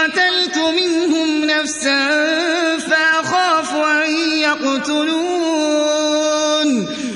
قتلت منهم نفسا فأخاف أن يقتلون.